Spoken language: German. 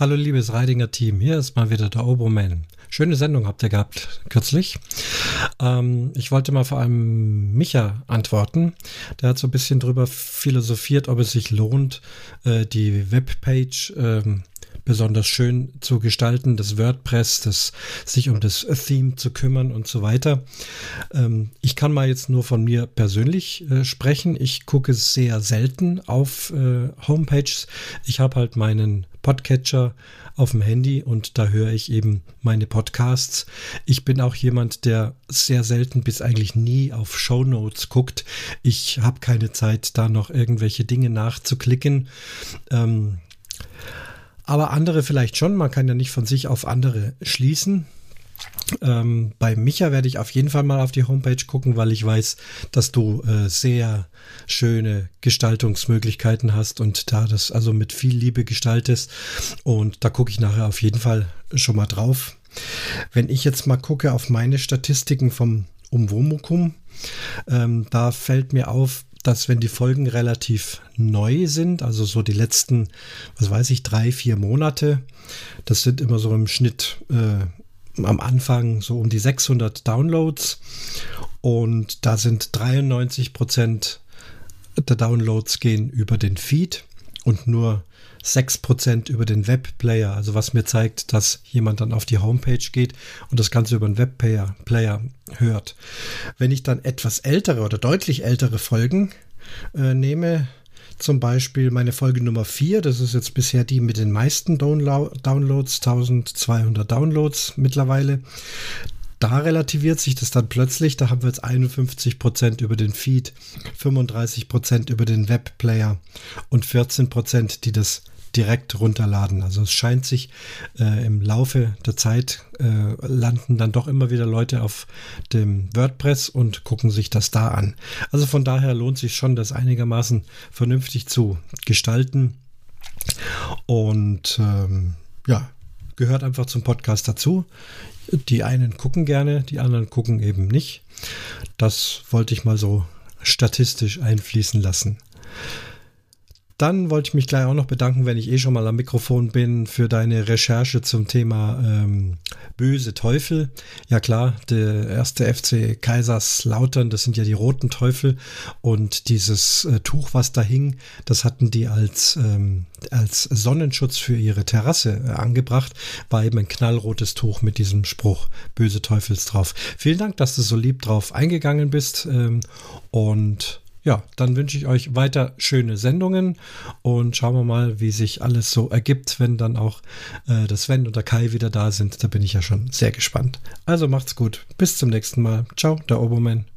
Hallo liebes Reidinger Team, hier ist mal wieder der Oberman. Schöne Sendung habt ihr gehabt kürzlich. Ähm, ich wollte mal vor allem Micha antworten. Der hat so ein bisschen drüber philosophiert, ob es sich lohnt, äh, die Webpage ähm, besonders schön zu gestalten, das WordPress, das sich um das Theme zu kümmern und so weiter. Ähm, ich kann mal jetzt nur von mir persönlich äh, sprechen. Ich gucke sehr selten auf äh, Homepages. Ich habe halt meinen Podcatcher auf dem Handy und da höre ich eben meine Podcasts. Ich bin auch jemand, der sehr selten bis eigentlich nie auf Show Notes guckt. Ich habe keine Zeit, da noch irgendwelche Dinge nachzuklicken. Ähm, aber andere vielleicht schon. Man kann ja nicht von sich auf andere schließen. Ähm, bei Micha werde ich auf jeden Fall mal auf die Homepage gucken, weil ich weiß, dass du äh, sehr schöne Gestaltungsmöglichkeiten hast und da das also mit viel Liebe gestaltest. Und da gucke ich nachher auf jeden Fall schon mal drauf. Wenn ich jetzt mal gucke auf meine Statistiken vom Umwomukum, ähm, da fällt mir auf, dass wenn die Folgen relativ neu sind, also so die letzten, was weiß ich, drei, vier Monate, das sind immer so im Schnitt äh, am Anfang so um die 600 Downloads und da sind 93 Prozent der Downloads gehen über den Feed und nur 6% über den Webplayer, also was mir zeigt, dass jemand dann auf die Homepage geht und das Ganze über den Webplayer Player hört. Wenn ich dann etwas ältere oder deutlich ältere Folgen äh, nehme, zum Beispiel meine Folge Nummer 4, das ist jetzt bisher die mit den meisten Download Downloads, 1200 Downloads mittlerweile. Da relativiert sich das dann plötzlich. Da haben wir jetzt 51 Prozent über den Feed, 35 Prozent über den Webplayer und 14%, Prozent, die das direkt runterladen. Also es scheint sich äh, im Laufe der Zeit äh, landen dann doch immer wieder Leute auf dem WordPress und gucken sich das da an. Also von daher lohnt sich schon, das einigermaßen vernünftig zu gestalten. Und ähm, ja, gehört einfach zum Podcast dazu. Die einen gucken gerne, die anderen gucken eben nicht. Das wollte ich mal so statistisch einfließen lassen. Dann wollte ich mich gleich auch noch bedanken, wenn ich eh schon mal am Mikrofon bin, für deine Recherche zum Thema ähm, böse Teufel. Ja klar, der erste FC Kaiserslautern, das sind ja die roten Teufel und dieses äh, Tuch, was da hing, das hatten die als, ähm, als Sonnenschutz für ihre Terrasse äh, angebracht, war eben ein knallrotes Tuch mit diesem Spruch böse Teufels drauf. Vielen Dank, dass du so lieb drauf eingegangen bist ähm, und ja, dann wünsche ich euch weiter schöne Sendungen und schauen wir mal, wie sich alles so ergibt, wenn dann auch äh, das Sven und der Kai wieder da sind. Da bin ich ja schon sehr gespannt. Also macht's gut. Bis zum nächsten Mal. Ciao, der Obermann.